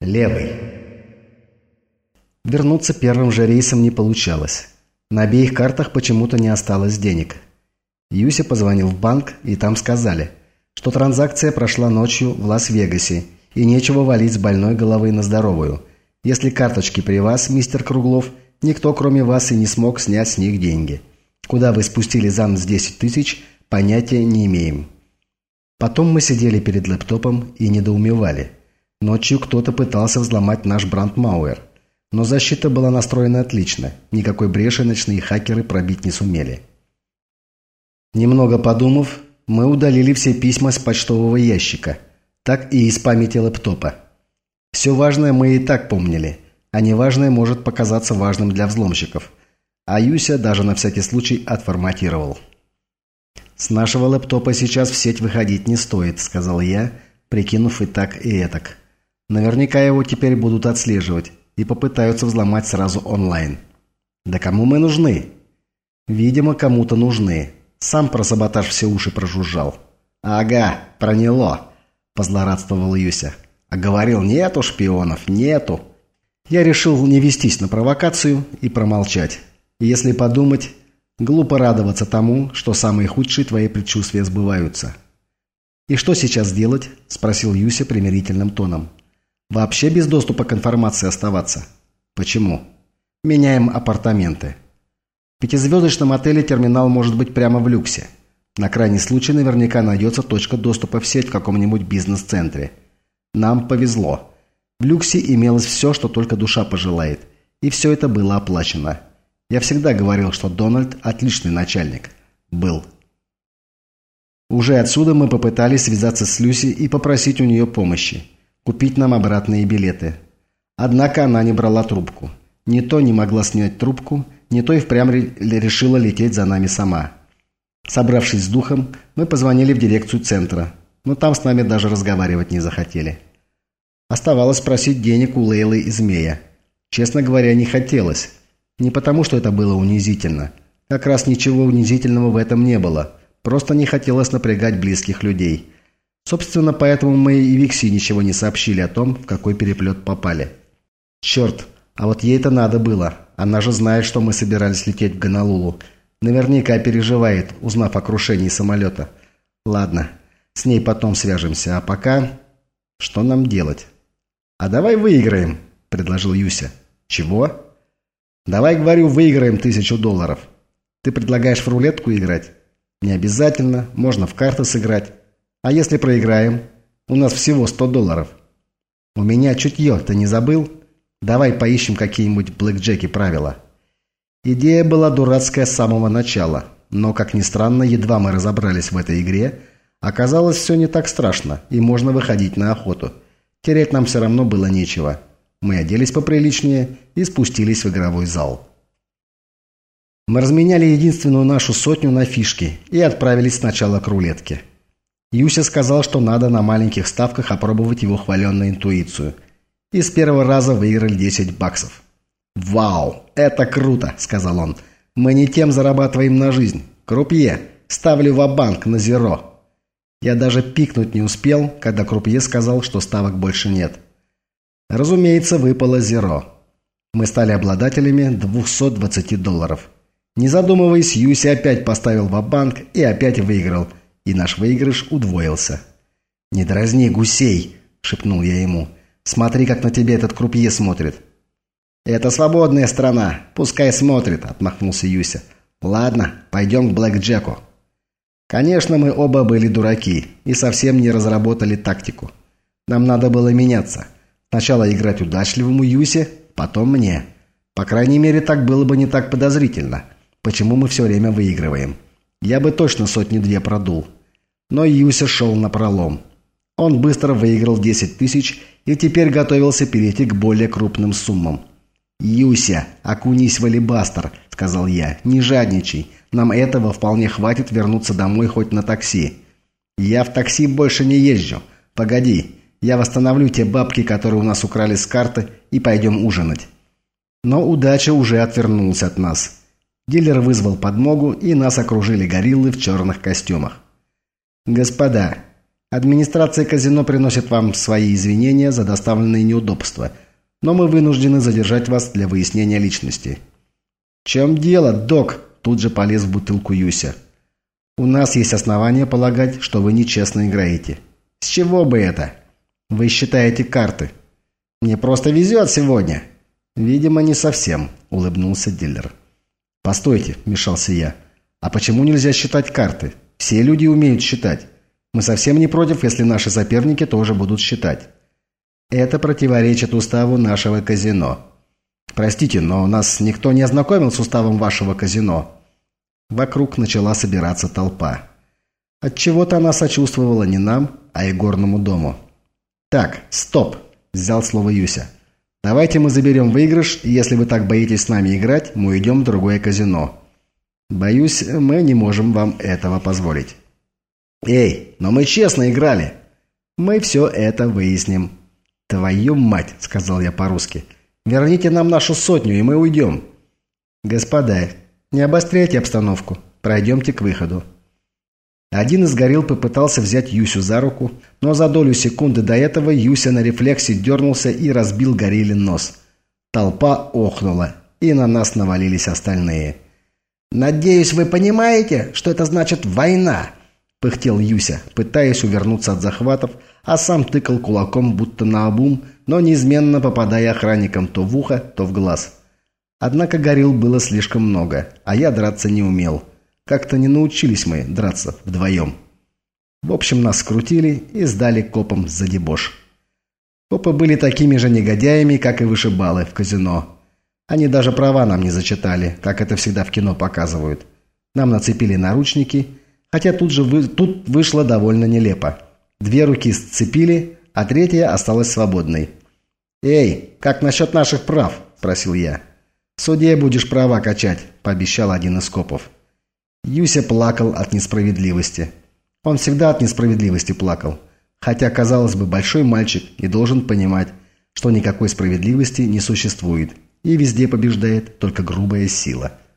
Левый. Вернуться первым же рейсом не получалось. На обеих картах почему-то не осталось денег. Юся позвонил в банк, и там сказали, что транзакция прошла ночью в Лас-Вегасе, и нечего валить с больной головы на здоровую. Если карточки при вас, мистер Круглов, никто кроме вас и не смог снять с них деньги. Куда вы спустили за нос 10 тысяч, понятия не имеем. Потом мы сидели перед лэптопом и недоумевали. Ночью кто-то пытался взломать наш брандмауэр. Но защита была настроена отлично. Никакой бреши ночные хакеры пробить не сумели. Немного подумав, мы удалили все письма с почтового ящика, так и из памяти лэптопа. Все важное мы и так помнили, а неважное может показаться важным для взломщиков. А Юся даже на всякий случай отформатировал. «С нашего лэптопа сейчас в сеть выходить не стоит», — сказал я, прикинув и так, и этак. «Наверняка его теперь будут отслеживать и попытаются взломать сразу онлайн». «Да кому мы нужны?» «Видимо, кому-то нужны. Сам про саботаж все уши прожужжал». «Ага, проняло», – позлорадствовал Юся. «А говорил, нету шпионов, нету». Я решил не вестись на провокацию и промолчать. Если подумать, глупо радоваться тому, что самые худшие твои предчувствия сбываются. «И что сейчас делать?» – спросил Юся примирительным тоном. «Вообще без доступа к информации оставаться?» «Почему?» «Меняем апартаменты». В пятизвездочном отеле терминал может быть прямо в люксе. На крайний случай наверняка найдется точка доступа в сеть в каком-нибудь бизнес-центре. Нам повезло. В люксе имелось все, что только душа пожелает. И все это было оплачено. Я всегда говорил, что Дональд – отличный начальник. Был. Уже отсюда мы попытались связаться с Люси и попросить у нее помощи. Купить нам обратные билеты. Однако она не брала трубку. Не то не могла снять трубку – не то и впрямь решила лететь за нами сама. Собравшись с духом, мы позвонили в дирекцию центра, но там с нами даже разговаривать не захотели. Оставалось просить денег у Лейлы и Змея. Честно говоря, не хотелось. Не потому, что это было унизительно. Как раз ничего унизительного в этом не было. Просто не хотелось напрягать близких людей. Собственно, поэтому мы и Викси ничего не сообщили о том, в какой переплет попали. Черт, а вот ей это надо было. Она же знает, что мы собирались лететь в Гонолулу. Наверняка переживает, узнав о крушении самолета. Ладно, с ней потом свяжемся. А пока... Что нам делать? А давай выиграем, предложил Юся. Чего? Давай, говорю, выиграем тысячу долларов. Ты предлагаешь в рулетку играть? Не обязательно, можно в карты сыграть. А если проиграем? У нас всего сто долларов. У меня чутье, ты не забыл? Давай поищем какие-нибудь блэкджеки правила. Идея была дурацкая с самого начала, но, как ни странно, едва мы разобрались в этой игре, оказалось все не так страшно, и можно выходить на охоту. Терять нам все равно было нечего. Мы оделись поприличнее и спустились в игровой зал. Мы разменяли единственную нашу сотню на фишки и отправились сначала к рулетке. Юся сказал, что надо на маленьких ставках опробовать его хваленную интуицию – и с первого раза выиграли 10 баксов. «Вау, это круто!» – сказал он. «Мы не тем зарабатываем на жизнь. Крупье, ставлю в банк на зеро». Я даже пикнуть не успел, когда Крупье сказал, что ставок больше нет. Разумеется, выпало зеро. Мы стали обладателями 220 долларов. Не задумываясь, Юси опять поставил в банк и опять выиграл, и наш выигрыш удвоился. «Не дразни гусей!» – шепнул я ему. Смотри, как на тебе этот крупье смотрит». «Это свободная страна. Пускай смотрит», — отмахнулся Юся. «Ладно, пойдем к Блэк Джеку». Конечно, мы оба были дураки и совсем не разработали тактику. Нам надо было меняться. Сначала играть удачливому Юсе, потом мне. По крайней мере, так было бы не так подозрительно. Почему мы все время выигрываем? Я бы точно сотни-две продул. Но Юся шел на пролом. Он быстро выиграл 10 тысяч и теперь готовился перейти к более крупным суммам. «Юся, окунись в алибастер», – сказал я. «Не жадничай. Нам этого вполне хватит вернуться домой хоть на такси». «Я в такси больше не езжу. Погоди, я восстановлю те бабки, которые у нас украли с карты, и пойдем ужинать». Но удача уже отвернулась от нас. Дилер вызвал подмогу, и нас окружили гориллы в черных костюмах. «Господа, Администрация казино приносит вам свои извинения за доставленные неудобства, но мы вынуждены задержать вас для выяснения личности». «В чем дело, док?» – тут же полез в бутылку Юся. «У нас есть основания полагать, что вы нечестно играете». «С чего бы это?» «Вы считаете карты». «Мне просто везет сегодня». «Видимо, не совсем», – улыбнулся дилер. «Постойте», – вмешался я. «А почему нельзя считать карты? Все люди умеют считать. Мы совсем не против, если наши соперники тоже будут считать». «Это противоречит уставу нашего казино». «Простите, но нас никто не ознакомил с уставом вашего казино». Вокруг начала собираться толпа. Отчего-то она сочувствовала не нам, а и горному дому. «Так, стоп!» – взял слово Юся. «Давайте мы заберем выигрыш, и если вы так боитесь с нами играть, мы уйдем в другое казино». «Боюсь, мы не можем вам этого позволить». «Эй, но мы честно играли!» «Мы все это выясним». «Твою мать!» – сказал я по-русски. «Верните нам нашу сотню, и мы уйдем». «Господа, не обостряйте обстановку. Пройдемте к выходу». Один из горил попытался взять Юсю за руку, но за долю секунды до этого Юся на рефлексе дернулся и разбил гориллин нос. Толпа охнула, и на нас навалились остальные. «Надеюсь, вы понимаете, что это значит «война»?» – пыхтел Юся, пытаясь увернуться от захватов, а сам тыкал кулаком будто на обум, но неизменно попадая охранникам то в ухо, то в глаз. Однако горил было слишком много, а я драться не умел – как-то не научились мы драться вдвоем. В общем, нас скрутили и сдали копам за дебош. Копы были такими же негодяями, как и вышибалы в казино. Они даже права нам не зачитали, как это всегда в кино показывают. Нам нацепили наручники, хотя тут же вы, тут вышло довольно нелепо. Две руки сцепили, а третья осталась свободной. «Эй, как насчет наших прав?» – спросил я. «В суде будешь права качать», – пообещал один из копов. Юся плакал от несправедливости. Он всегда от несправедливости плакал. Хотя, казалось бы, большой мальчик и должен понимать, что никакой справедливости не существует, и везде побеждает только грубая сила –